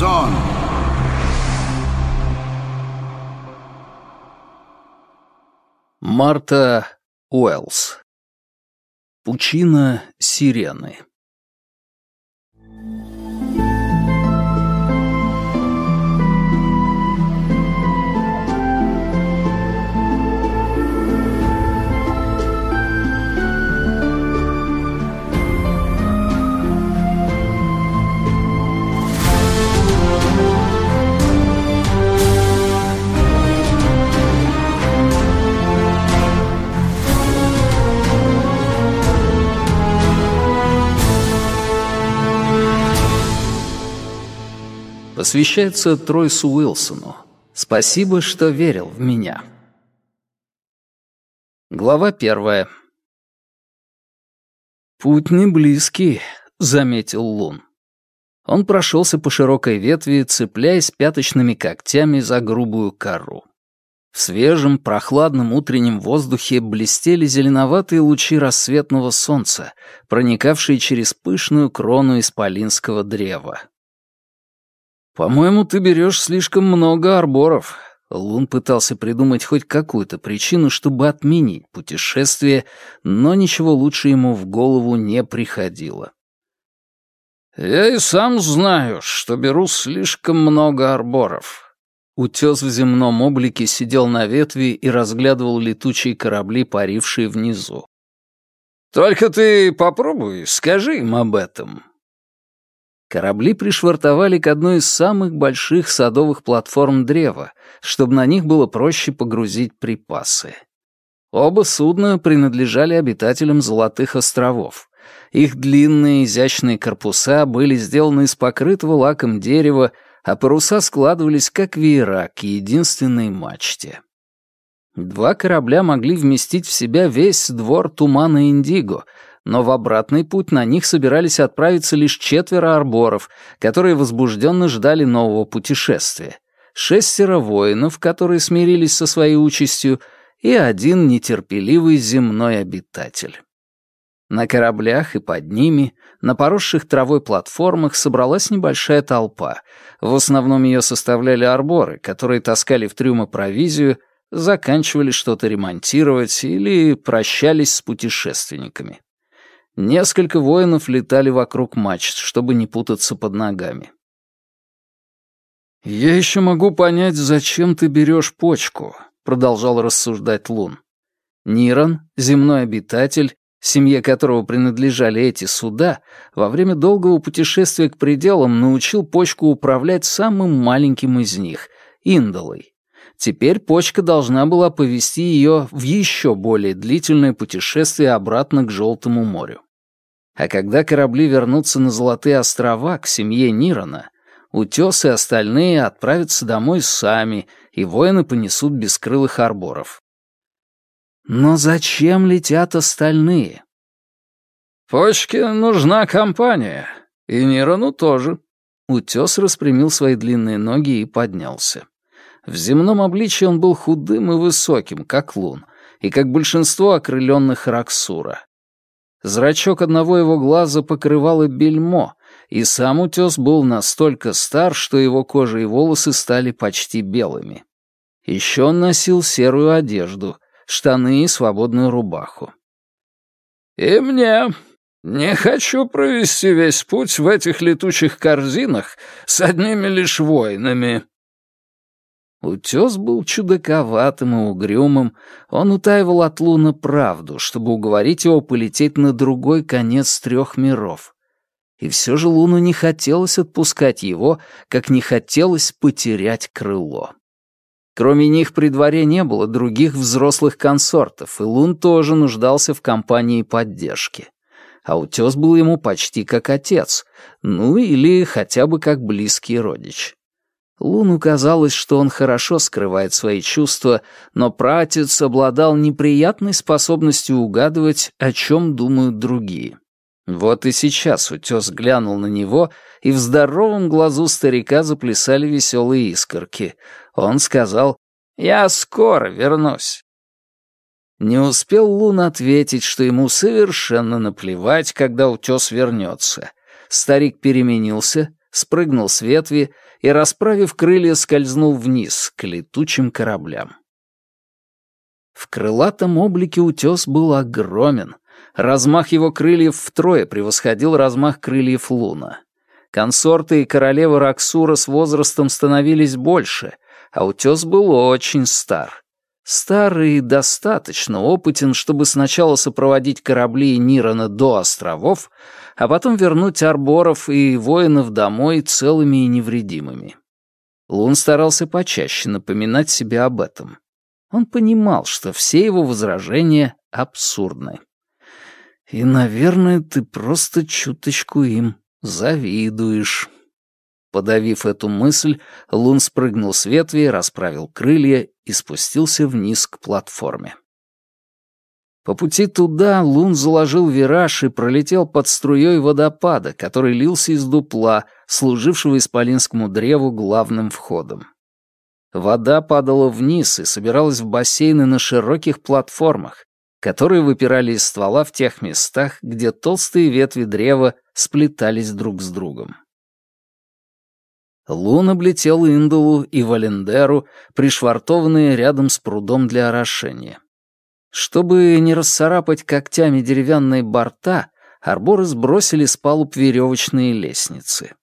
Фанзон. Марта Уэллс. Пучина сирены. Посвящается Тройсу Уилсону. Спасибо, что верил в меня. Глава первая. «Путь не близкий», — заметил Лун. Он прошелся по широкой ветви, цепляясь пяточными когтями за грубую кору. В свежем, прохладном утреннем воздухе блестели зеленоватые лучи рассветного солнца, проникавшие через пышную крону исполинского древа. «По-моему, ты берешь слишком много арборов». Лун пытался придумать хоть какую-то причину, чтобы отменить путешествие, но ничего лучше ему в голову не приходило. «Я и сам знаю, что беру слишком много арборов». Утес в земном облике сидел на ветви и разглядывал летучие корабли, парившие внизу. «Только ты попробуй, скажи им об этом. Корабли пришвартовали к одной из самых больших садовых платформ древа, чтобы на них было проще погрузить припасы. Оба судна принадлежали обитателям Золотых островов. Их длинные изящные корпуса были сделаны из покрытого лаком дерева, а паруса складывались как веера к единственной мачте. Два корабля могли вместить в себя весь двор тумана Индиго — но в обратный путь на них собирались отправиться лишь четверо арборов, которые возбужденно ждали нового путешествия, шестеро воинов, которые смирились со своей участью, и один нетерпеливый земной обитатель. На кораблях и под ними, на поросших травой платформах собралась небольшая толпа. В основном ее составляли арборы, которые таскали в трюмы провизию, заканчивали что-то ремонтировать или прощались с путешественниками. Несколько воинов летали вокруг мачт, чтобы не путаться под ногами. «Я еще могу понять, зачем ты берешь почку», — продолжал рассуждать Лун. Нирон, земной обитатель, семье которого принадлежали эти суда, во время долгого путешествия к пределам научил почку управлять самым маленьким из них — Индолой. Теперь почка должна была повести ее в еще более длительное путешествие обратно к Желтому морю. А когда корабли вернутся на Золотые острова к семье Нирона, утес и остальные отправятся домой сами, и воины понесут бескрылых арборов. Но зачем летят остальные? Почке нужна компания, и Нирону тоже. Утес распрямил свои длинные ноги и поднялся. В земном обличье он был худым и высоким, как лун, и как большинство окрыленных Раксура. Зрачок одного его глаза покрывало бельмо, и сам утес был настолько стар, что его кожа и волосы стали почти белыми. Еще он носил серую одежду, штаны и свободную рубаху. «И мне не хочу провести весь путь в этих летучих корзинах с одними лишь воинами», Утес был чудаковатым и угрюмым, он утаивал от Луна правду, чтобы уговорить его полететь на другой конец трех миров. И все же Луну не хотелось отпускать его, как не хотелось потерять крыло. Кроме них при дворе не было других взрослых консортов, и Лун тоже нуждался в компании поддержки. А утес был ему почти как отец, ну или хотя бы как близкий родич. Луну казалось, что он хорошо скрывает свои чувства, но пратец обладал неприятной способностью угадывать, о чем думают другие. Вот и сейчас утес глянул на него, и в здоровом глазу старика заплясали веселые искорки. Он сказал «Я скоро вернусь». Не успел Лун ответить, что ему совершенно наплевать, когда утес вернется. Старик переменился, спрыгнул с ветви и, расправив крылья, скользнул вниз, к летучим кораблям. В крылатом облике утес был огромен. Размах его крыльев втрое превосходил размах крыльев луна. Консорты и королева Раксура с возрастом становились больше, а утес был очень стар. Старый и достаточно опытен, чтобы сначала сопроводить корабли Нирона до островов, а потом вернуть арборов и воинов домой целыми и невредимыми. Лун старался почаще напоминать себе об этом. Он понимал, что все его возражения абсурдны. И, наверное, ты просто чуточку им завидуешь. Подавив эту мысль, Лун спрыгнул с ветви, расправил крылья и спустился вниз к платформе. По пути туда Лун заложил вираж и пролетел под струей водопада, который лился из дупла, служившего исполинскому древу главным входом. Вода падала вниз и собиралась в бассейны на широких платформах, которые выпирали из ствола в тех местах, где толстые ветви древа сплетались друг с другом. Лун облетел Индулу и Валендеру, пришвартованные рядом с прудом для орошения. Чтобы не расцарапать когтями деревянные борта, арборы сбросили с палуб веревочные лестницы.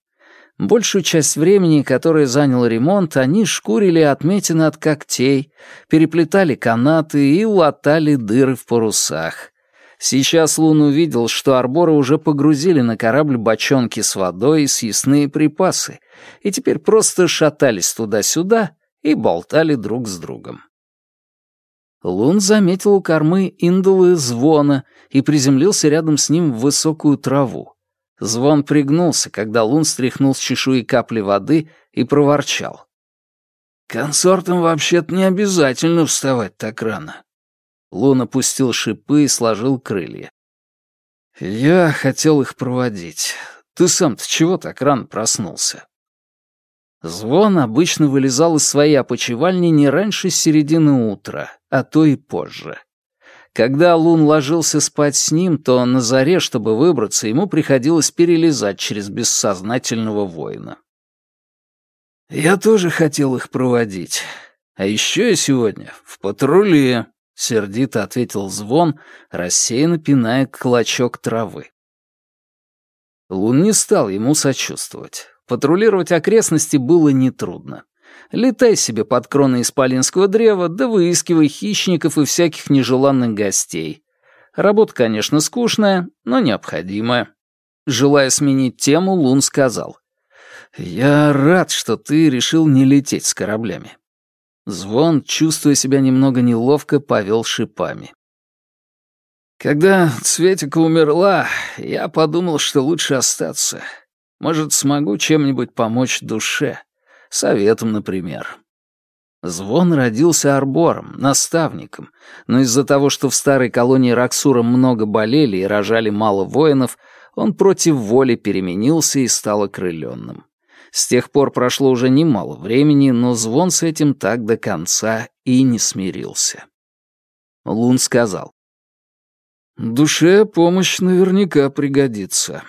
Большую часть времени, которое занял ремонт, они шкурили отметины от когтей, переплетали канаты и латали дыры в парусах. Сейчас Лун увидел, что арборы уже погрузили на корабль бочонки с водой и съестные припасы, и теперь просто шатались туда-сюда и болтали друг с другом. Лун заметил у кормы индулы звона и приземлился рядом с ним в высокую траву. Звон пригнулся, когда Лун стряхнул с чешуи капли воды и проворчал. «Консортам вообще-то не обязательно вставать так рано». Лун опустил шипы и сложил крылья. «Я хотел их проводить. Ты сам-то чего так рано проснулся?» Звон обычно вылезал из своей опочивальни не раньше середины утра, а то и позже. Когда Лун ложился спать с ним, то на заре, чтобы выбраться, ему приходилось перелезать через бессознательного воина. «Я тоже хотел их проводить. А еще я сегодня в патруле», — сердито ответил Звон, рассеянно пиная клочок травы. Лун не стал ему сочувствовать. Патрулировать окрестности было нетрудно. Летай себе под кроной исполинского древа, да выискивай хищников и всяких нежеланных гостей. Работа, конечно, скучная, но необходимая. Желая сменить тему, Лун сказал. «Я рад, что ты решил не лететь с кораблями». Звон, чувствуя себя немного неловко, повел шипами. «Когда Цветика умерла, я подумал, что лучше остаться. Может, смогу чем-нибудь помочь душе. Советом, например. Звон родился арбором, наставником, но из-за того, что в старой колонии Раксура много болели и рожали мало воинов, он против воли переменился и стал окрыленным. С тех пор прошло уже немало времени, но Звон с этим так до конца и не смирился. Лун сказал, «Душе помощь наверняка пригодится.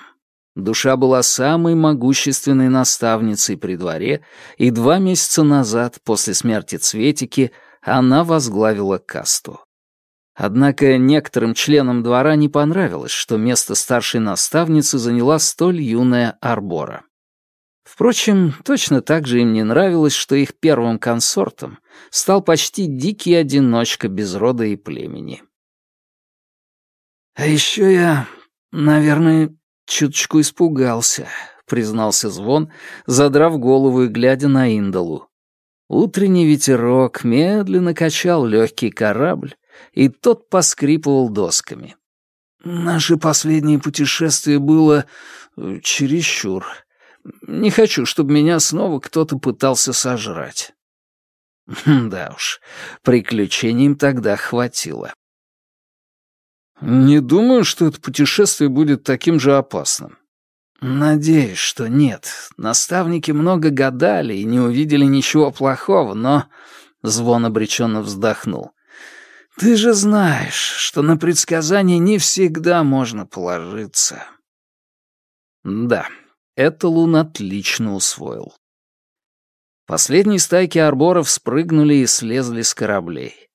Душа была самой могущественной наставницей при дворе, и два месяца назад, после смерти Цветики, она возглавила касту. Однако некоторым членам двора не понравилось, что место старшей наставницы заняла столь юная Арбора. Впрочем, точно так же им не нравилось, что их первым консортом стал почти дикий одиночка без рода и племени. «А еще я, наверное, «Чуточку испугался», — признался Звон, задрав голову и глядя на Индалу. Утренний ветерок медленно качал легкий корабль, и тот поскрипывал досками. «Наше последнее путешествие было э, чересчур. Не хочу, чтобы меня снова кто-то пытался сожрать». Да уж, приключений им тогда хватило. «Не думаю, что это путешествие будет таким же опасным». «Надеюсь, что нет. Наставники много гадали и не увидели ничего плохого, но...» Звон обреченно вздохнул. «Ты же знаешь, что на предсказания не всегда можно положиться». «Да, это Лун отлично усвоил. Последние стайки арборов спрыгнули и слезли с кораблей.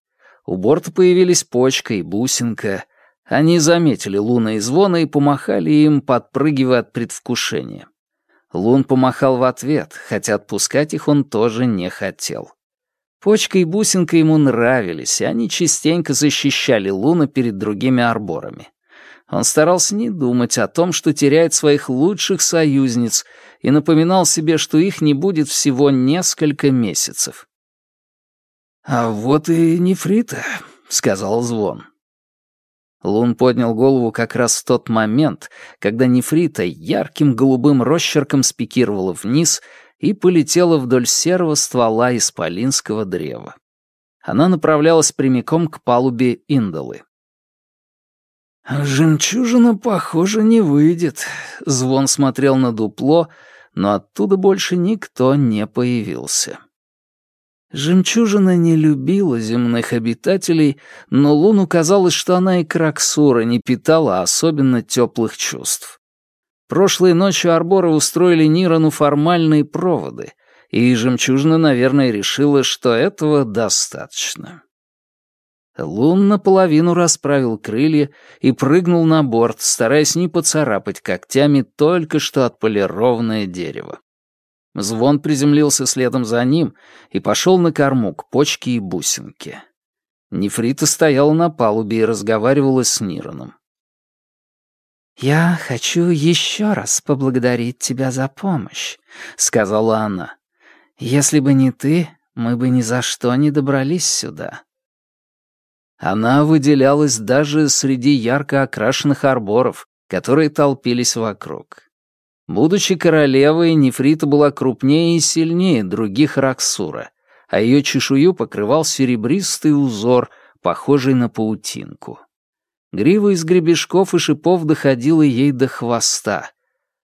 У борта появились почка и бусинка. Они заметили Луна и Звона и помахали им, подпрыгивая от предвкушения. Лун помахал в ответ, хотя отпускать их он тоже не хотел. Почка и бусинка ему нравились, и они частенько защищали Луна перед другими арборами. Он старался не думать о том, что теряет своих лучших союзниц, и напоминал себе, что их не будет всего несколько месяцев. «А вот и нефрита», — сказал Звон. Лун поднял голову как раз в тот момент, когда нефрита ярким голубым росчерком спикировала вниз и полетела вдоль серого ствола исполинского древа. Она направлялась прямиком к палубе Индолы. «Жемчужина, похоже, не выйдет», — Звон смотрел на дупло, но оттуда больше никто не появился. Жемчужина не любила земных обитателей, но Луну казалось, что она и Краксура не питала особенно теплых чувств. Прошлой ночью Арборы устроили Нирану формальные проводы, и Жемчужина, наверное, решила, что этого достаточно. Лун наполовину расправил крылья и прыгнул на борт, стараясь не поцарапать когтями только что отполированное дерево. Звон приземлился следом за ним и пошел на корму к почке и бусинке. Нефрита стояла на палубе и разговаривала с Нироном. «Я хочу еще раз поблагодарить тебя за помощь», — сказала она. «Если бы не ты, мы бы ни за что не добрались сюда». Она выделялась даже среди ярко окрашенных арборов, которые толпились вокруг. Будучи королевой, Нефрита была крупнее и сильнее других Раксура, а ее чешую покрывал серебристый узор, похожий на паутинку. Грива из гребешков и шипов доходила ей до хвоста.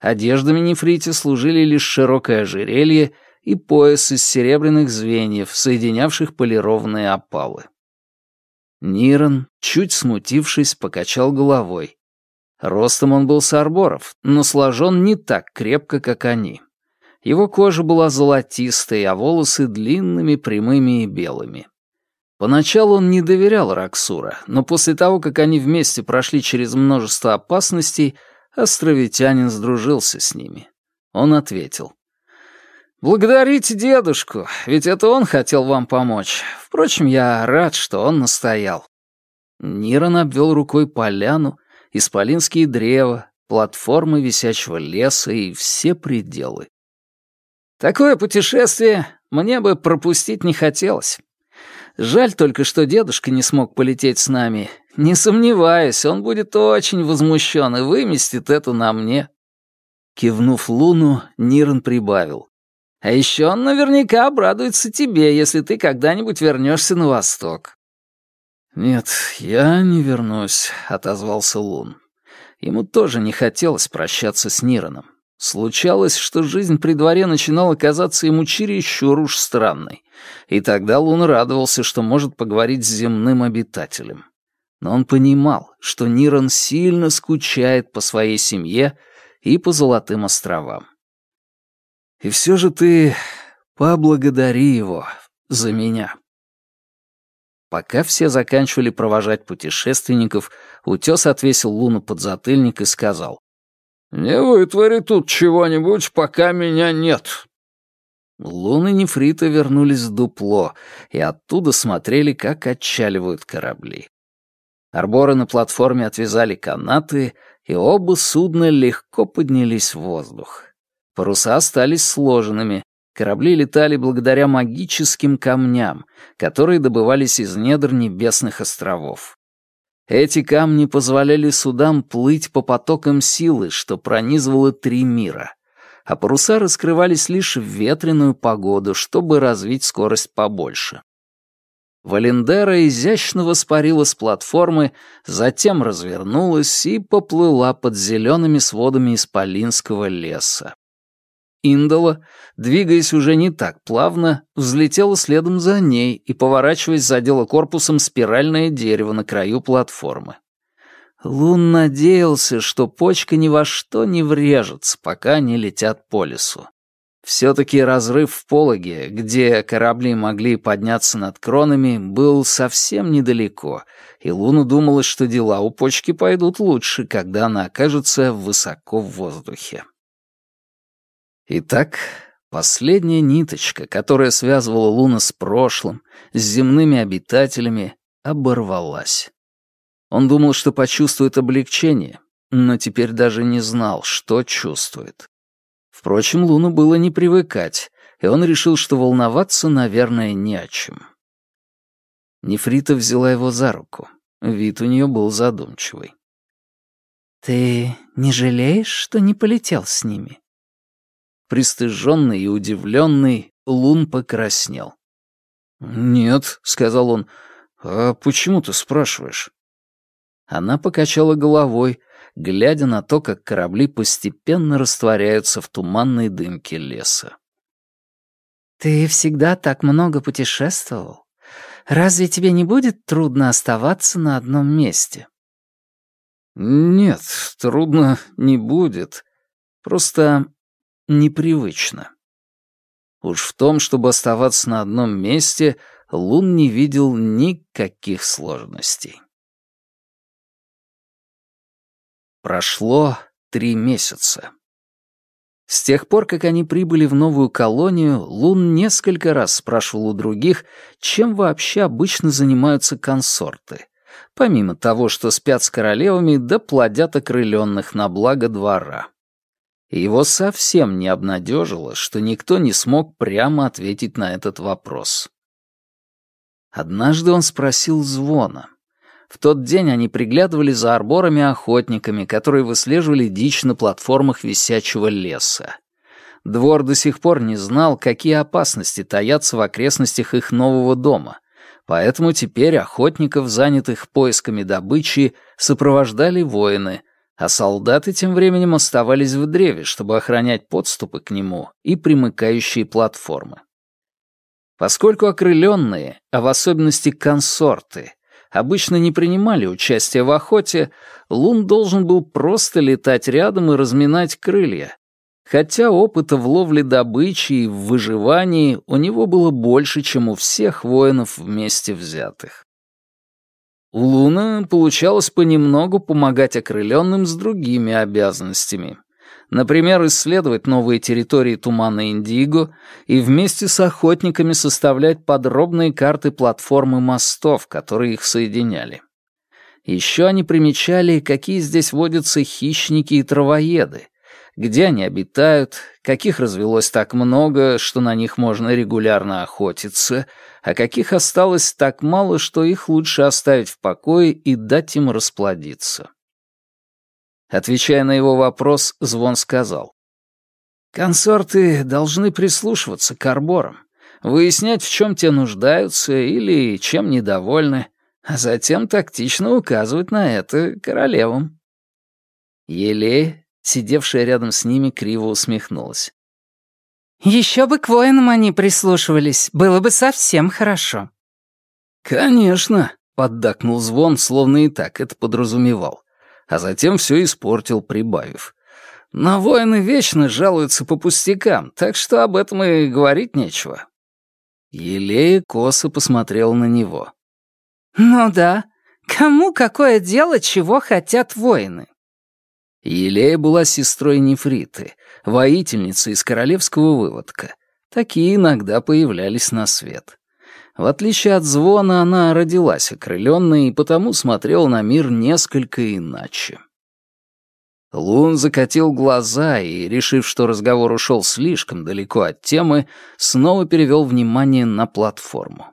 Одеждами Нефрите служили лишь широкое ожерелье и пояс из серебряных звеньев, соединявших полированные опалы. Нирон, чуть смутившись, покачал головой. Ростом он был с арборов, но сложен не так крепко, как они. Его кожа была золотистой, а волосы длинными, прямыми и белыми. Поначалу он не доверял Раксура, но после того, как они вместе прошли через множество опасностей, островитянин сдружился с ними. Он ответил. «Благодарите дедушку, ведь это он хотел вам помочь. Впрочем, я рад, что он настоял». Нирон обвел рукой поляну, исполинские древа, платформы висячего леса и все пределы. «Такое путешествие мне бы пропустить не хотелось. Жаль только, что дедушка не смог полететь с нами. Не сомневаюсь, он будет очень возмущен и выместит это на мне». Кивнув Луну, Нирон прибавил. А еще он наверняка обрадуется тебе, если ты когда-нибудь вернешься на восток». «Нет, я не вернусь», — отозвался Лун. Ему тоже не хотелось прощаться с Нироном. Случалось, что жизнь при дворе начинала казаться ему чересчур уж странной, и тогда Лун радовался, что может поговорить с земным обитателем. Но он понимал, что Нирон сильно скучает по своей семье и по Золотым островам. И все же ты поблагодари его за меня. Пока все заканчивали провожать путешественников, утес отвесил Луну под затыльник и сказал. «Не вытвори тут чего-нибудь, пока меня нет». Луны Нефрита вернулись в дупло и оттуда смотрели, как отчаливают корабли. Арборы на платформе отвязали канаты, и оба судна легко поднялись в воздух. Паруса остались сложенными, корабли летали благодаря магическим камням, которые добывались из недр небесных островов. Эти камни позволяли судам плыть по потокам силы, что пронизывало три мира, а паруса раскрывались лишь в ветреную погоду, чтобы развить скорость побольше. Валендера изящно воспарила с платформы, затем развернулась и поплыла под зелеными сводами исполинского леса. Индола, двигаясь уже не так плавно, взлетела следом за ней и, поворачиваясь, задела корпусом спиральное дерево на краю платформы. Лун надеялся, что почка ни во что не врежется, пока они летят по лесу. Все-таки разрыв в пологе, где корабли могли подняться над кронами, был совсем недалеко, и Луну думалось, что дела у почки пойдут лучше, когда она окажется высоко в воздухе. Итак, последняя ниточка, которая связывала Луна с прошлым, с земными обитателями, оборвалась. Он думал, что почувствует облегчение, но теперь даже не знал, что чувствует. Впрочем, Луну было не привыкать, и он решил, что волноваться, наверное, не о чем. Нефрита взяла его за руку. Вид у нее был задумчивый. «Ты не жалеешь, что не полетел с ними?» Пристыженный и удивленный, Лун покраснел. «Нет», — сказал он, — «а почему ты спрашиваешь?» Она покачала головой, глядя на то, как корабли постепенно растворяются в туманной дымке леса. «Ты всегда так много путешествовал. Разве тебе не будет трудно оставаться на одном месте?» «Нет, трудно не будет. Просто непривычно». Уж в том, чтобы оставаться на одном месте, Лун не видел никаких сложностей. Прошло три месяца. С тех пор, как они прибыли в новую колонию, Лун несколько раз спрашивал у других, чем вообще обычно занимаются консорты, помимо того, что спят с королевами да плодят окрыленных на благо двора. Его совсем не обнадежило, что никто не смог прямо ответить на этот вопрос. Однажды он спросил Звона, в тот день они приглядывали за арборами-охотниками, которые выслеживали дичь на платформах висячего леса. Двор до сих пор не знал, какие опасности таятся в окрестностях их нового дома, поэтому теперь охотников, занятых поисками добычи, сопровождали воины, а солдаты тем временем оставались в древе, чтобы охранять подступы к нему и примыкающие платформы. Поскольку окрыленные, а в особенности консорты, обычно не принимали участия в охоте, Лун должен был просто летать рядом и разминать крылья. Хотя опыта в ловле добычи и в выживании у него было больше, чем у всех воинов вместе взятых. У Луна получалось понемногу помогать окрыленным с другими обязанностями. Например, исследовать новые территории тумана Индиго и вместе с охотниками составлять подробные карты платформы мостов, которые их соединяли. Еще они примечали, какие здесь водятся хищники и травоеды, где они обитают, каких развелось так много, что на них можно регулярно охотиться, а каких осталось так мало, что их лучше оставить в покое и дать им расплодиться. Отвечая на его вопрос, Звон сказал. «Консорты должны прислушиваться к арборам, выяснять, в чем те нуждаются или чем недовольны, а затем тактично указывать на это королевам». Еле, сидевшая рядом с ними, криво усмехнулась. «Еще бы к воинам они прислушивались, было бы совсем хорошо». «Конечно», — поддакнул Звон, словно и так это подразумевал а затем все испортил, прибавив. Но воины вечно жалуются по пустякам, так что об этом и говорить нечего. Елея косо посмотрел на него. «Ну да, кому какое дело, чего хотят воины?» Елея была сестрой Нефриты, воительницей из королевского выводка. Такие иногда появлялись на свет. В отличие от звона, она родилась окрыленной и потому смотрела на мир несколько иначе. Лун закатил глаза и, решив, что разговор ушел слишком далеко от темы, снова перевел внимание на платформу.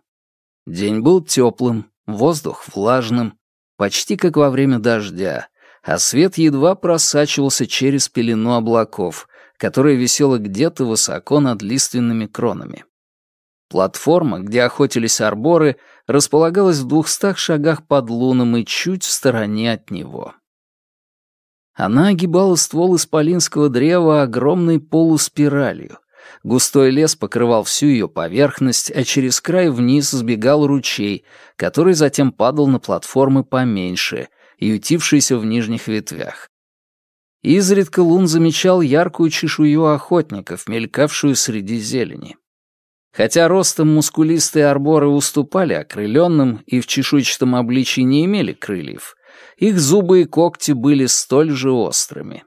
День был теплым, воздух влажным, почти как во время дождя, а свет едва просачивался через пелену облаков, которая висела где-то высоко над лиственными кронами. Платформа, где охотились арборы, располагалась в двухстах шагах под луном и чуть в стороне от него. Она огибала ствол исполинского древа огромной полуспиралью. Густой лес покрывал всю ее поверхность, а через край вниз сбегал ручей, который затем падал на платформы поменьше, ютившиеся в нижних ветвях. Изредка Лун замечал яркую чешую охотников, мелькавшую среди зелени. Хотя ростом мускулистые арборы уступали окрыленным и в чешуйчатом обличии не имели крыльев, их зубы и когти были столь же острыми.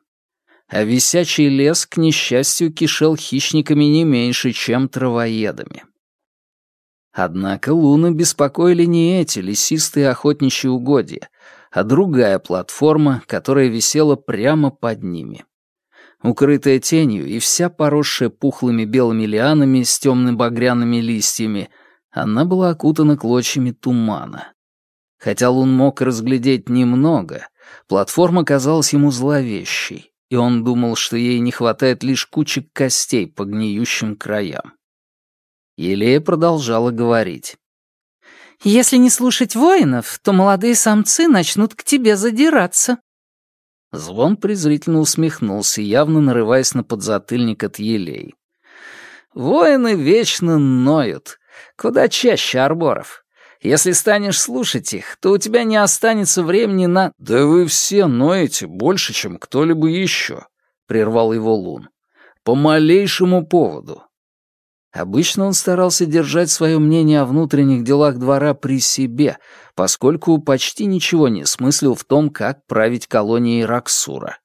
А висячий лес, к несчастью, кишел хищниками не меньше, чем травоедами. Однако луны беспокоили не эти лесистые охотничьи угодья, а другая платформа, которая висела прямо под ними. Укрытая тенью и вся поросшая пухлыми белыми лианами с темно-багряными листьями, она была окутана клочьями тумана. Хотя Лун мог разглядеть немного, платформа казалась ему зловещей, и он думал, что ей не хватает лишь кучек костей по гниющим краям. Елея продолжала говорить. Если не слушать воинов, то молодые самцы начнут к тебе задираться». Звон презрительно усмехнулся, явно нарываясь на подзатыльник от елей. «Воины вечно ноют. Куда чаще арборов. Если станешь слушать их, то у тебя не останется времени на...» «Да вы все ноете больше, чем кто-либо еще», — прервал его Лун. «По малейшему поводу. Обычно он старался держать свое мнение о внутренних делах двора при себе, поскольку почти ничего не смыслил в том, как править колонией Раксура.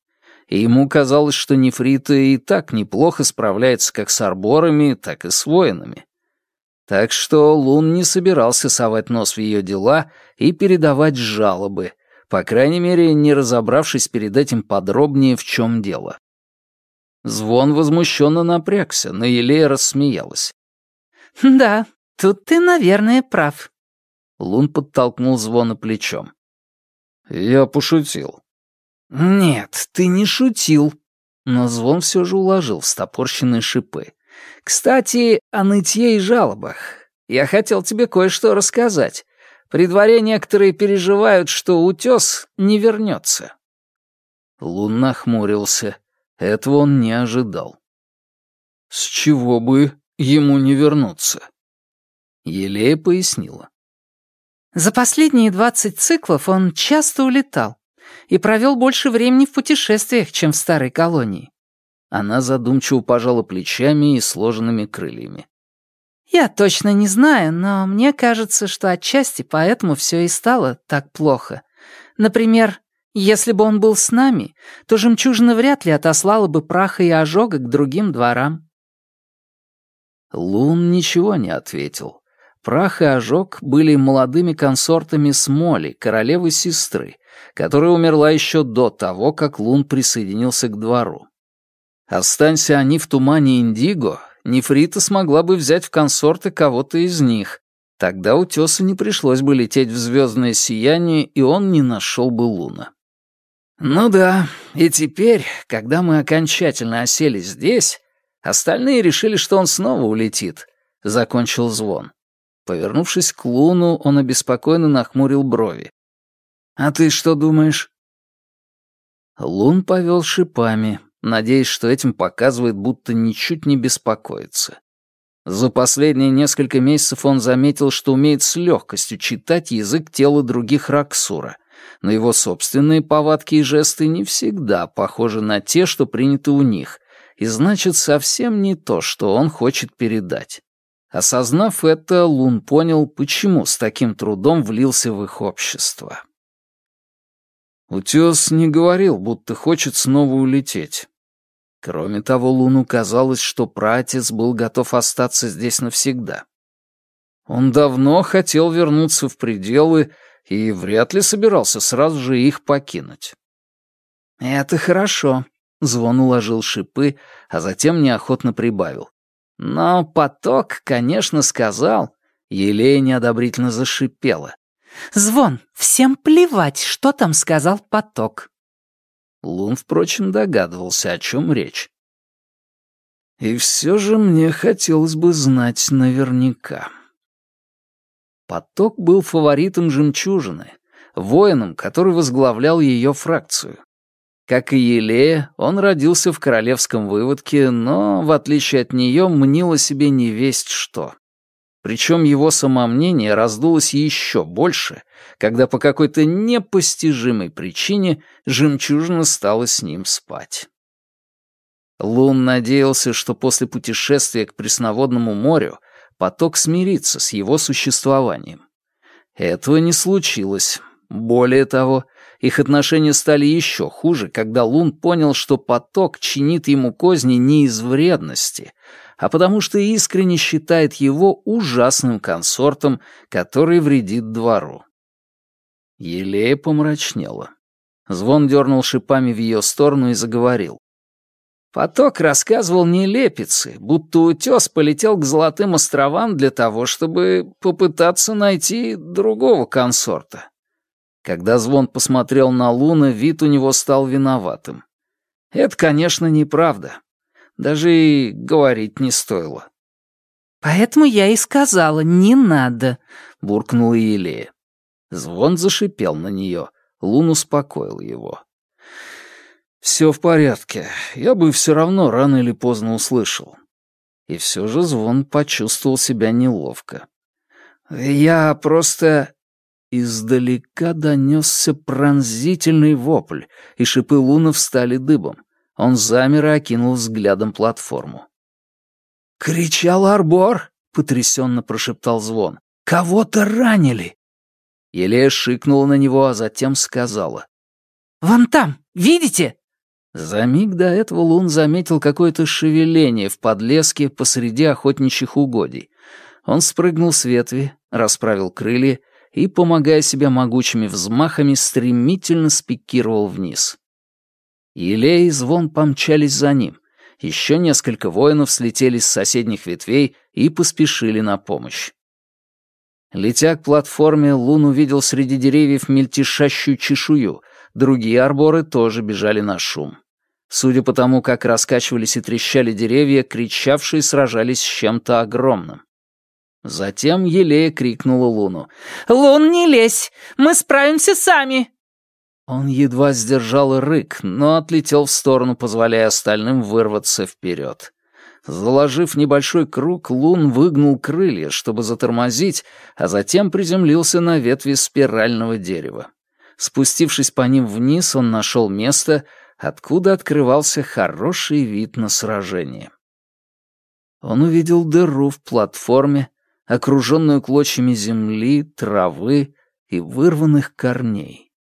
И ему казалось, что Нефрита и так неплохо справляется как с арборами, так и с воинами. Так что Лун не собирался совать нос в ее дела и передавать жалобы, по крайней мере, не разобравшись перед этим подробнее, в чем дело. Звон возмущенно напрягся, но Елея рассмеялась. «Да, тут ты, наверное, прав». Лун подтолкнул Звона плечом. «Я пошутил». «Нет, ты не шутил». Но Звон все же уложил стопорщенные шипы. «Кстати, о нытье и жалобах. Я хотел тебе кое-что рассказать. При дворе некоторые переживают, что утес не вернется». Лун нахмурился. Этого он не ожидал. «С чего бы ему не вернуться?» Елея пояснила. «За последние двадцать циклов он часто улетал и провел больше времени в путешествиях, чем в старой колонии». Она задумчиво пожала плечами и сложенными крыльями. «Я точно не знаю, но мне кажется, что отчасти поэтому все и стало так плохо. Например, если бы он был с нами, то жемчужина вряд ли отослала бы праха и ожога к другим дворам». Лун ничего не ответил. Прах и ожог были молодыми консортами Смоли, королевы сестры, которая умерла еще до того, как Лун присоединился к двору. Останься они в тумане Индиго, Нефрита смогла бы взять в консорты кого-то из них. Тогда утесу не пришлось бы лететь в звездное сияние, и он не нашел бы Луна. Ну да, и теперь, когда мы окончательно осели здесь, остальные решили, что он снова улетит, — закончил звон. Повернувшись к Луну, он обеспокоенно нахмурил брови. «А ты что думаешь?» Лун повел шипами, надеясь, что этим показывает, будто ничуть не беспокоится. За последние несколько месяцев он заметил, что умеет с легкостью читать язык тела других Раксура — но его собственные повадки и жесты не всегда похожи на те, что приняты у них, и значит совсем не то, что он хочет передать. Осознав это, Лун понял, почему с таким трудом влился в их общество. Утес не говорил, будто хочет снова улететь. Кроме того, Луну казалось, что пратец был готов остаться здесь навсегда. Он давно хотел вернуться в пределы и вряд ли собирался сразу же их покинуть. «Это хорошо», — Звон уложил шипы, а затем неохотно прибавил. «Но поток, конечно, сказал...» Елея неодобрительно зашипела. «Звон, всем плевать, что там сказал поток». Лун, впрочем, догадывался, о чем речь. «И все же мне хотелось бы знать наверняка». Поток был фаворитом жемчужины, воином, который возглавлял ее фракцию. Как и Елея, он родился в королевском выводке, но, в отличие от нее, мнил о себе невесть что. Причем его самомнение раздулось еще больше, когда по какой-то непостижимой причине жемчужина стала с ним спать. Лун надеялся, что после путешествия к пресноводному морю поток смирится с его существованием. Этого не случилось. Более того, их отношения стали еще хуже, когда Лун понял, что поток чинит ему козни не из вредности, а потому что искренне считает его ужасным консортом, который вредит двору. Елея помрачнела. Звон дернул шипами в ее сторону и заговорил. Поток рассказывал нелепицы, будто утес полетел к Золотым островам для того, чтобы попытаться найти другого консорта. Когда Звон посмотрел на Луна, вид у него стал виноватым. Это, конечно, неправда. Даже и говорить не стоило. «Поэтому я и сказала, не надо», — буркнула Елея. Звон зашипел на нее. Лун успокоил его. «Все в порядке. Я бы все равно рано или поздно услышал». И все же Звон почувствовал себя неловко. «Я просто...» Издалека донесся пронзительный вопль, и шипы Луна встали дыбом. Он замер и окинул взглядом платформу. «Кричал Арбор!» — потрясенно прошептал Звон. «Кого-то ранили!» Елея шикнула на него, а затем сказала. «Вон там, видите?» За миг до этого Лун заметил какое-то шевеление в подлеске посреди охотничьих угодий. Он спрыгнул с ветви, расправил крылья и, помогая себе могучими взмахами, стремительно спикировал вниз. Елея и Звон помчались за ним. Еще несколько воинов слетели с соседних ветвей и поспешили на помощь. Летя к платформе, Лун увидел среди деревьев мельтешащую чешую, другие арборы тоже бежали на шум. Судя по тому, как раскачивались и трещали деревья, кричавшие сражались с чем-то огромным. Затем Елея крикнула Луну. «Лун, не лезь! Мы справимся сами!» Он едва сдержал рык, но отлетел в сторону, позволяя остальным вырваться вперед. Заложив небольшой круг, Лун выгнул крылья, чтобы затормозить, а затем приземлился на ветви спирального дерева. Спустившись по ним вниз, он нашел место, откуда открывался хороший вид на сражение. Он увидел дыру в платформе, окруженную клочьями земли, травы и вырванных корней.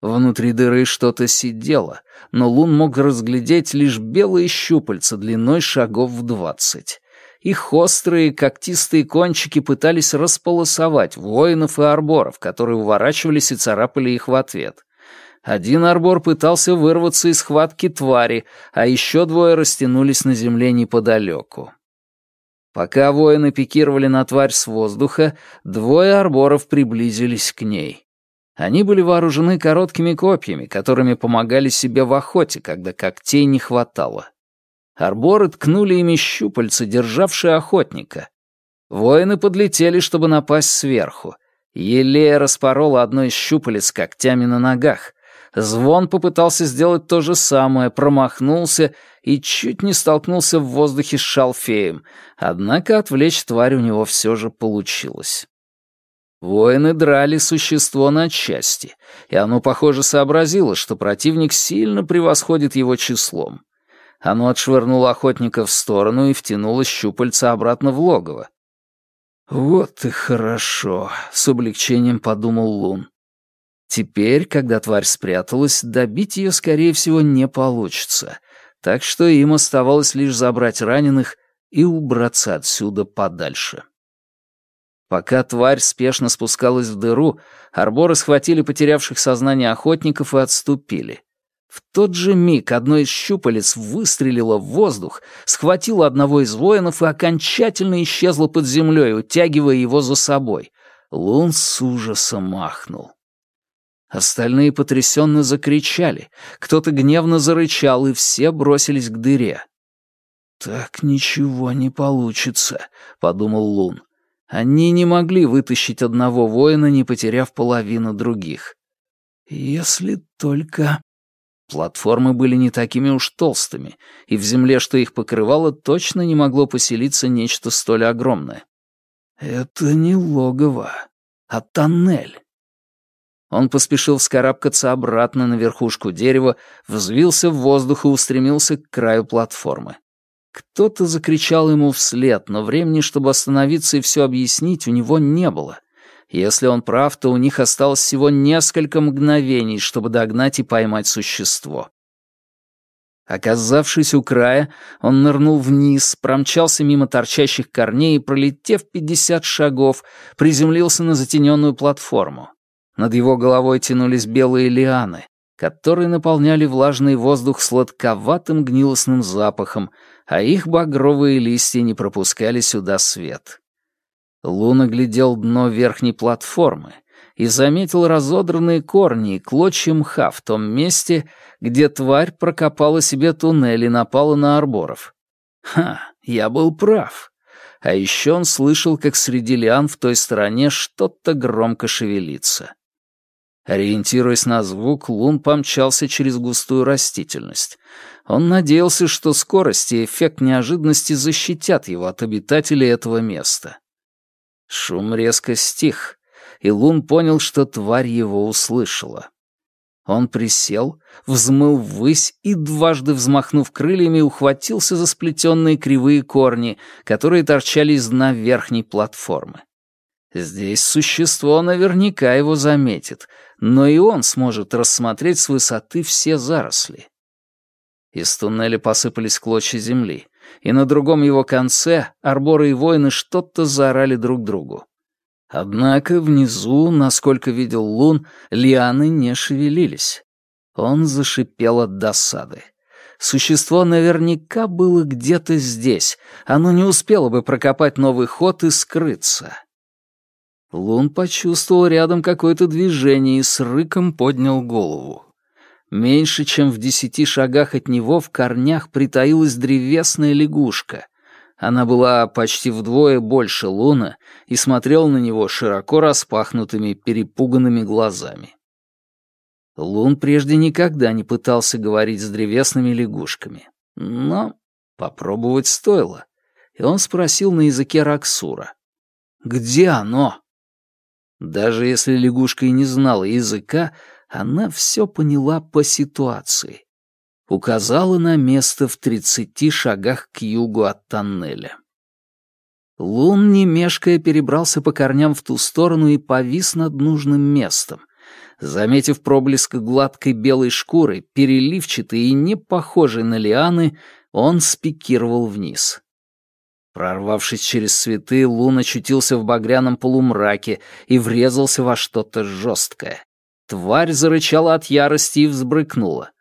Внутри дыры что-то сидело, но Лун мог разглядеть лишь белые щупальца длиной шагов в двадцать. Их острые когтистые кончики пытались располосовать воинов и арборов, которые уворачивались и царапали их в ответ. Один арбор пытался вырваться из схватки твари, а еще двое растянулись на земле неподалеку. Пока воины пикировали на тварь с воздуха, двое арборов приблизились к ней. Они были вооружены короткими копьями, которыми помогали себе в охоте, когда когтей не хватало. Арборы ткнули ими щупальца, державшие охотника. Воины подлетели, чтобы напасть сверху. Елея распорола одно из щупалец когтями на ногах. Звон попытался сделать то же самое, промахнулся и чуть не столкнулся в воздухе с шалфеем, однако отвлечь тварь у него все же получилось. Воины драли существо на части, и оно, похоже, сообразило, что противник сильно превосходит его числом. Оно отшвырнуло охотника в сторону и втянуло щупальца обратно в логово. «Вот и хорошо», — с облегчением подумал Лун. Теперь, когда тварь спряталась, добить ее, скорее всего, не получится, так что им оставалось лишь забрать раненых и убраться отсюда подальше. Пока тварь спешно спускалась в дыру, арборы схватили потерявших сознание охотников и отступили. В тот же миг одно из щупалец выстрелило в воздух, схватило одного из воинов и окончательно исчезло под землей, утягивая его за собой. Лун с ужасом махнул. Остальные потрясенно закричали, кто-то гневно зарычал, и все бросились к дыре. «Так ничего не получится», — подумал Лун. Они не могли вытащить одного воина, не потеряв половину других. «Если только...» Платформы были не такими уж толстыми, и в земле, что их покрывало, точно не могло поселиться нечто столь огромное. Это не логово, а тоннель. Он поспешил вскарабкаться обратно на верхушку дерева, взвился в воздух и устремился к краю платформы. Кто-то закричал ему вслед, но времени, чтобы остановиться и все объяснить, у него не было. Если он прав, то у них осталось всего несколько мгновений, чтобы догнать и поймать существо. Оказавшись у края, он нырнул вниз, промчался мимо торчащих корней и, пролетев пятьдесят шагов, приземлился на затененную платформу. Над его головой тянулись белые лианы, которые наполняли влажный воздух сладковатым гнилостным запахом, а их багровые листья не пропускали сюда свет. Луна глядел дно верхней платформы и заметил разодранные корни и клочья мха в том месте, где тварь прокопала себе туннель и напала на арборов. Ха, я был прав. А еще он слышал, как среди лиан в той стороне что-то громко шевелится. Ориентируясь на звук, Лун помчался через густую растительность. Он надеялся, что скорость и эффект неожиданности защитят его от обитателей этого места. Шум резко стих, и Лун понял, что тварь его услышала. Он присел, взмыл ввысь и, дважды взмахнув крыльями, ухватился за сплетенные кривые корни, которые торчали из дна верхней платформы. Здесь существо наверняка его заметит, но и он сможет рассмотреть с высоты все заросли. Из туннеля посыпались клочья земли, и на другом его конце арборы и воины что-то заорали друг другу. Однако внизу, насколько видел Лун, лианы не шевелились. Он зашипел от досады. Существо наверняка было где-то здесь. Оно не успело бы прокопать новый ход и скрыться. Лун почувствовал рядом какое-то движение и с рыком поднял голову. Меньше чем в десяти шагах от него в корнях притаилась древесная лягушка. Она была почти вдвое больше Луна и смотрела на него широко распахнутыми, перепуганными глазами. Лун прежде никогда не пытался говорить с древесными лягушками, но попробовать стоило, и он спросил на языке Раксура. «Где оно?» Даже если лягушка и не знала языка, она все поняла по ситуации. Указала на место в тридцати шагах к югу от тоннеля. Лун, не мешкая, перебрался по корням в ту сторону и повис над нужным местом. Заметив проблеск гладкой белой шкуры, переливчатой и не похожей на лианы, он спикировал вниз. Прорвавшись через цветы, Лун очутился в багряном полумраке и врезался во что-то жесткое. Тварь зарычала от ярости и взбрыкнула.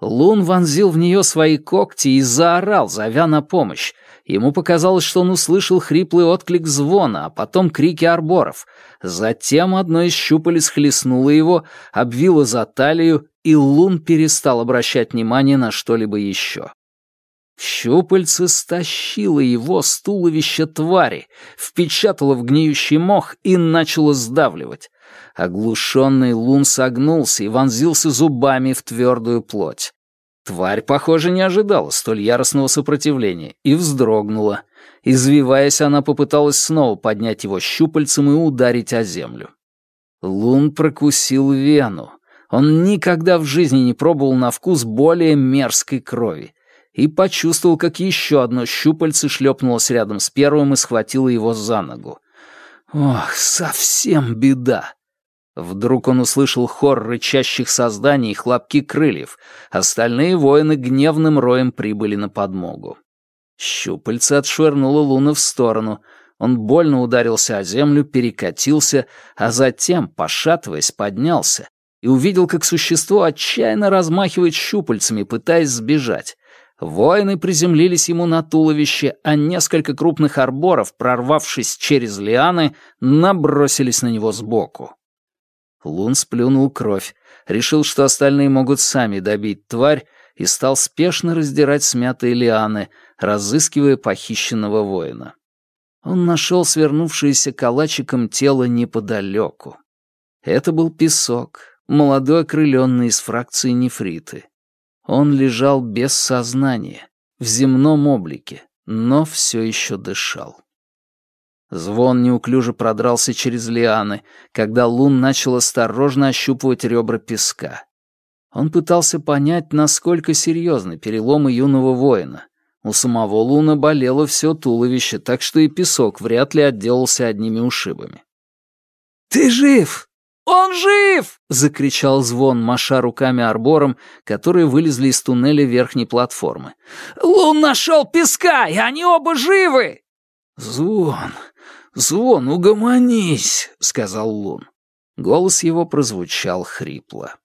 Лун вонзил в нее свои когти и заорал, зовя на помощь. Ему показалось, что он услышал хриплый отклик звона, а потом крики арборов. Затем одно из щупалец хлестнуло его, обвило за талию, и Лун перестал обращать внимание на что-либо еще. Щупальце стащило его с туловища твари, впечатало в гниющий мох и начало сдавливать. Оглушенный лун согнулся и вонзился зубами в твердую плоть. Тварь, похоже, не ожидала столь яростного сопротивления и вздрогнула. Извиваясь, она попыталась снова поднять его щупальцем и ударить о землю. Лун прокусил вену. Он никогда в жизни не пробовал на вкус более мерзкой крови и почувствовал, как еще одно щупальце шлепнулось рядом с первым и схватило его за ногу. Ох, совсем беда. Вдруг он услышал хор рычащих созданий и хлопки крыльев. Остальные воины гневным роем прибыли на подмогу. Щупальце отшвырнуло Луна в сторону. Он больно ударился о землю, перекатился, а затем, пошатываясь, поднялся и увидел, как существо отчаянно размахивает щупальцами, пытаясь сбежать. Воины приземлились ему на туловище, а несколько крупных арборов, прорвавшись через лианы, набросились на него сбоку. Лун сплюнул кровь, решил, что остальные могут сами добить тварь, и стал спешно раздирать смятые лианы, разыскивая похищенного воина. Он нашел свернувшееся калачиком тело неподалеку. Это был песок, молодой окрыленный из фракции нефриты. Он лежал без сознания, в земном облике, но все еще дышал. Звон неуклюже продрался через лианы, когда Лун начал осторожно ощупывать ребра песка. Он пытался понять, насколько серьезны переломы юного воина. У самого Луна болело все туловище, так что и песок вряд ли отделался одними ушибами. «Ты жив!» «Он жив!» — закричал Звон, маша руками арбором, которые вылезли из туннеля верхней платформы. «Лун нашел песка, и они оба живы!» «Звон, Звон, угомонись!» — сказал Лун. Голос его прозвучал хрипло.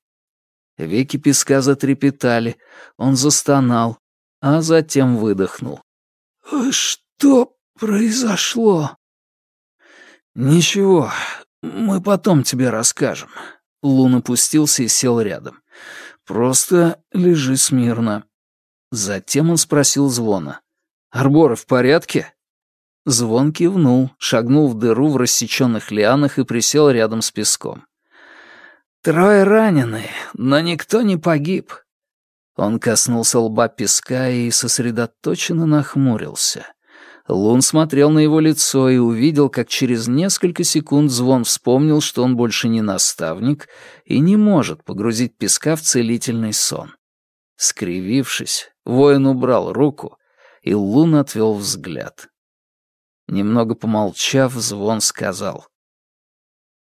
Веки песка затрепетали, он застонал, а затем выдохнул. «Что произошло?» «Ничего, мы потом тебе расскажем». Лун опустился и сел рядом. «Просто лежи смирно». Затем он спросил Звона. «Арбора в порядке?» Звон кивнул, шагнул в дыру в рассеченных лианах и присел рядом с песком. «Трое ранены, но никто не погиб». Он коснулся лба песка и сосредоточенно нахмурился. Лун смотрел на его лицо и увидел, как через несколько секунд Звон вспомнил, что он больше не наставник и не может погрузить песка в целительный сон. Скривившись, воин убрал руку, и Лун отвел взгляд. Немного помолчав, Звон сказал.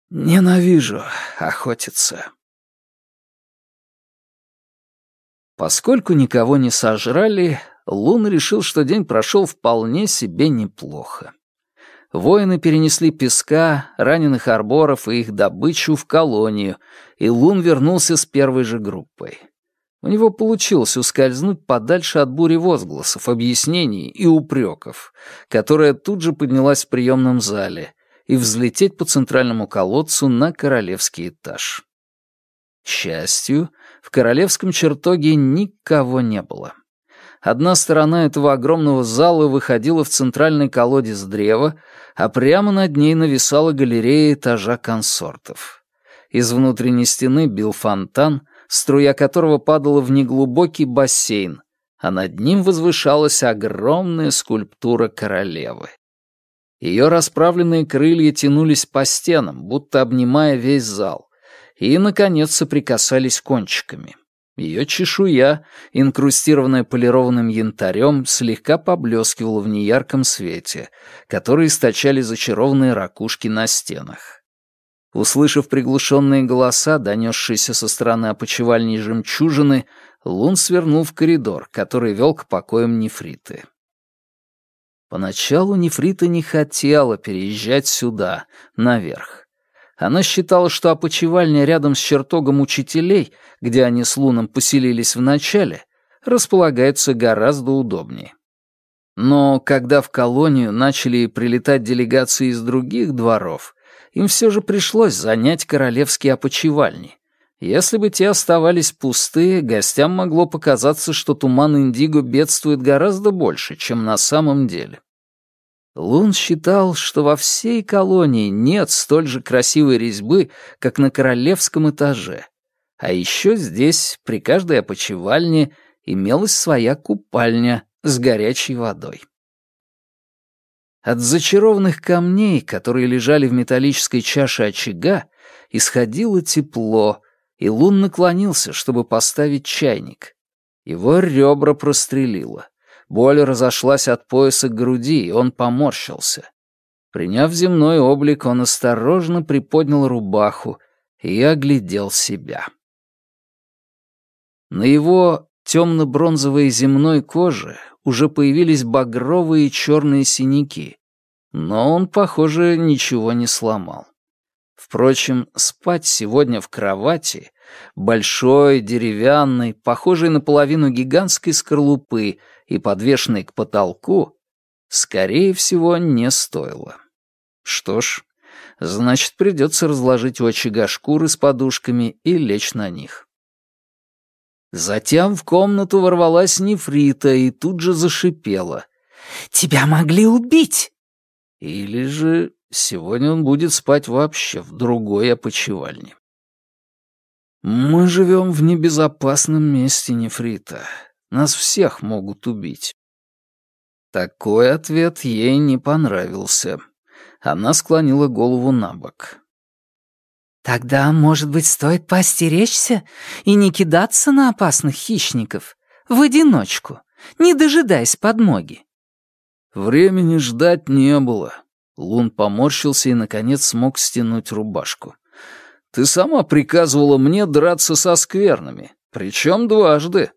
«Ненавижу охотиться». Поскольку никого не сожрали, Лун решил, что день прошел вполне себе неплохо. Воины перенесли песка, раненых арборов и их добычу в колонию, и Лун вернулся с первой же группой. У него получилось ускользнуть подальше от бури возгласов, объяснений и упреков, которая тут же поднялась в приемном зале, и взлететь по центральному колодцу на королевский этаж. К счастью, в королевском чертоге никого не было. Одна сторона этого огромного зала выходила в центральный колодец древа, а прямо над ней нависала галерея этажа консортов. Из внутренней стены бил фонтан, струя которого падала в неглубокий бассейн, а над ним возвышалась огромная скульптура королевы. Ее расправленные крылья тянулись по стенам, будто обнимая весь зал, и, наконец, соприкасались кончиками. Ее чешуя, инкрустированная полированным янтарем, слегка поблескивала в неярком свете, который источали зачарованные ракушки на стенах. Услышав приглушенные голоса, донесшиеся со стороны опочивальни жемчужины, Лун свернул в коридор, который вел к покоям нефриты. Поначалу нефрита не хотела переезжать сюда, наверх. Она считала, что опочивальня рядом с чертогом учителей, где они с Луном поселились в начале, располагается гораздо удобнее. Но когда в колонию начали прилетать делегации из других дворов, им все же пришлось занять королевские опочивальни. Если бы те оставались пустые, гостям могло показаться, что туман Индиго бедствует гораздо больше, чем на самом деле. Лун считал, что во всей колонии нет столь же красивой резьбы, как на королевском этаже. А еще здесь, при каждой опочивальне, имелась своя купальня с горячей водой. От зачарованных камней, которые лежали в металлической чаше очага, исходило тепло, и Лун наклонился, чтобы поставить чайник. Его ребра прострелило. Боль разошлась от пояса к груди, и он поморщился. Приняв земной облик, он осторожно приподнял рубаху и оглядел себя. На его темно-бронзовой земной коже уже появились багровые черные синяки, но он, похоже, ничего не сломал. Впрочем, спать сегодня в кровати, большой, деревянной, похожей наполовину гигантской скорлупы и подвешенной к потолку, скорее всего, не стоило. Что ж, значит, придется разложить у очага шкуры с подушками и лечь на них. Затем в комнату ворвалась нефрита и тут же зашипела. «Тебя могли убить!» Или же сегодня он будет спать вообще в другой опочивальне. «Мы живем в небезопасном месте, Нефрита. Нас всех могут убить». Такой ответ ей не понравился. Она склонила голову на бок. «Тогда, может быть, стоит поостеречься и не кидаться на опасных хищников? В одиночку, не дожидаясь подмоги?» Времени ждать не было. Лун поморщился и, наконец, смог стянуть рубашку. «Ты сама приказывала мне драться со скверными, причем дважды».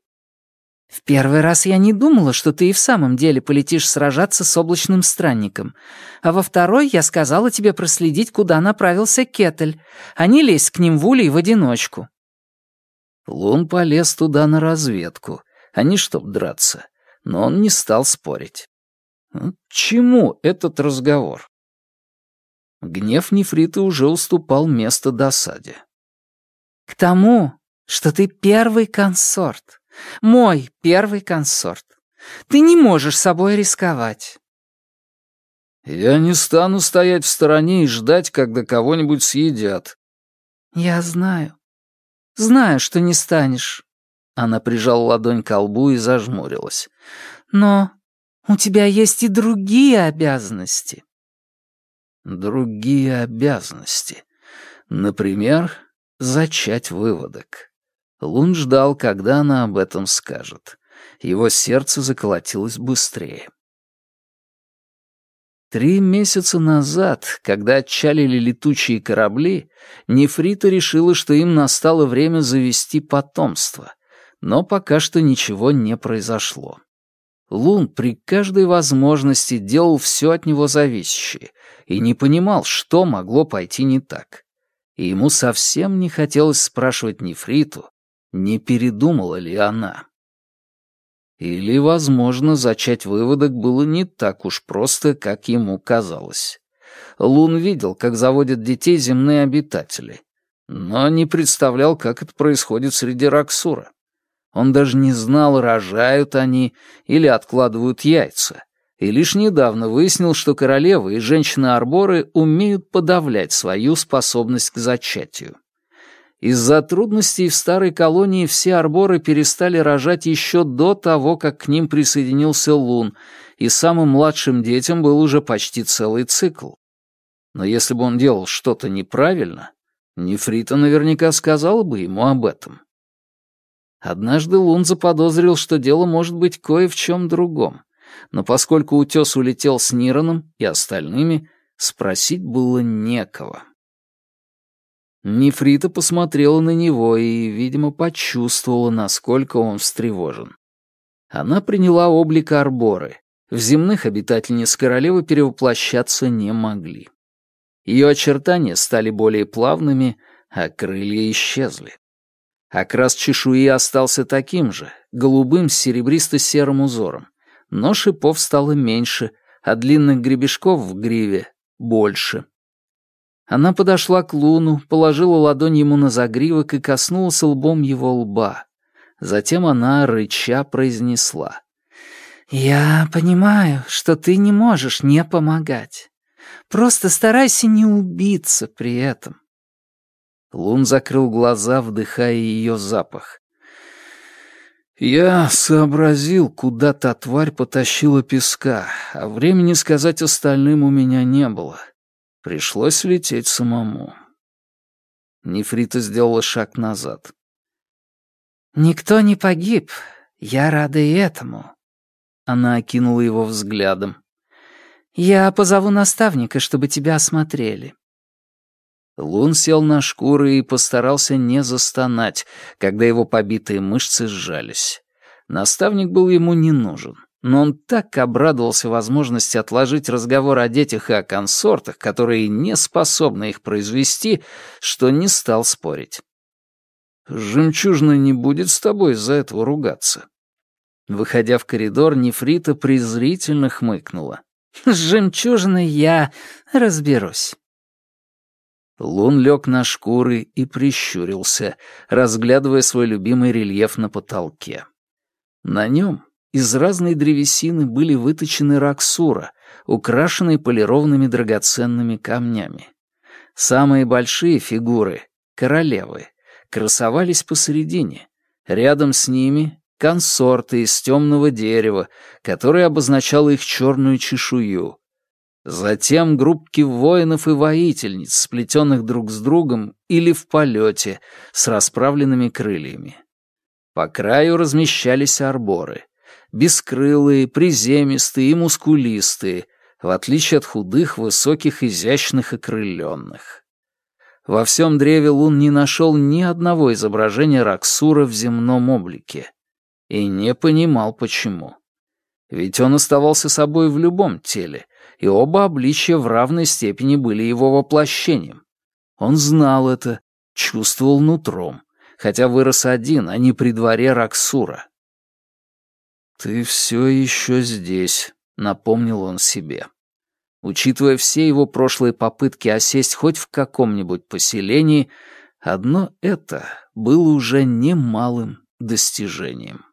«В первый раз я не думала, что ты и в самом деле полетишь сражаться с облачным странником. А во второй я сказала тебе проследить, куда направился Кетель, а не лезть к ним в улей в одиночку». Лун полез туда на разведку, а не чтоб драться, но он не стал спорить. Чему этот разговор? Гнев нефрита уже уступал место досаде. «К тому, что ты первый консорт. Мой первый консорт. Ты не можешь собой рисковать». «Я не стану стоять в стороне и ждать, когда кого-нибудь съедят». «Я знаю. Знаю, что не станешь». Она прижала ладонь к лбу и зажмурилась. «Но у тебя есть и другие обязанности». «Другие обязанности. Например, зачать выводок». Лун ждал, когда она об этом скажет. Его сердце заколотилось быстрее. Три месяца назад, когда отчалили летучие корабли, Нефрита решила, что им настало время завести потомство, но пока что ничего не произошло. Лун при каждой возможности делал все от него зависящее и не понимал, что могло пойти не так. И ему совсем не хотелось спрашивать Нефриту, не передумала ли она. Или, возможно, зачать выводок было не так уж просто, как ему казалось. Лун видел, как заводят детей земные обитатели, но не представлял, как это происходит среди Раксура. Он даже не знал, рожают они или откладывают яйца, и лишь недавно выяснил, что королевы и женщины-арборы умеют подавлять свою способность к зачатию. Из-за трудностей в старой колонии все арборы перестали рожать еще до того, как к ним присоединился Лун, и самым младшим детям был уже почти целый цикл. Но если бы он делал что-то неправильно, Нефрита наверняка сказала бы ему об этом. Однажды Лун заподозрил, что дело может быть кое в чем другом, но поскольку утес улетел с Нироном и остальными, спросить было некого. Нефрита посмотрела на него и, видимо, почувствовала, насколько он встревожен. Она приняла облик Арборы. В земных обитательниц королевы перевоплощаться не могли. Ее очертания стали более плавными, а крылья исчезли. Окрас чешуи остался таким же, голубым с серебристо-серым узором, но шипов стало меньше, а длинных гребешков в гриве — больше. Она подошла к Луну, положила ладонь ему на загривок и коснулась лбом его лба. Затем она, рыча, произнесла. «Я понимаю, что ты не можешь не помогать. Просто старайся не убиться при этом». Лун закрыл глаза, вдыхая ее запах. Я сообразил, куда та тварь потащила песка, а времени сказать остальным у меня не было. Пришлось лететь самому. Нефрита сделала шаг назад. «Никто не погиб. Я рада и этому». Она окинула его взглядом. «Я позову наставника, чтобы тебя осмотрели». Лун сел на шкуры и постарался не застонать, когда его побитые мышцы сжались. Наставник был ему не нужен но он так обрадовался возможности отложить разговор о детях и о консортах, которые не способны их произвести, что не стал спорить. «Жемчужина не будет с тобой из-за этого ругаться». Выходя в коридор, Нефрита презрительно хмыкнула. «С жемчужиной я разберусь». Лун лег на шкуры и прищурился, разглядывая свой любимый рельеф на потолке. На нем из разной древесины были выточены раксура, украшенные полированными драгоценными камнями. Самые большие фигуры — королевы — красовались посередине. Рядом с ними — консорты из темного дерева, которое обозначало их черную чешую. Затем группки воинов и воительниц, сплетенных друг с другом или в полете, с расправленными крыльями. По краю размещались арборы. Бескрылые, приземистые и мускулистые, в отличие от худых, высоких, изящных и крыленных. Во всем древе Лун не нашел ни одного изображения Раксура в земном облике. И не понимал, почему. Ведь он оставался собой в любом теле, и оба обличия в равной степени были его воплощением. Он знал это, чувствовал нутром, хотя вырос один, а не при дворе Раксура. «Ты все еще здесь», — напомнил он себе. Учитывая все его прошлые попытки осесть хоть в каком-нибудь поселении, одно это было уже немалым достижением.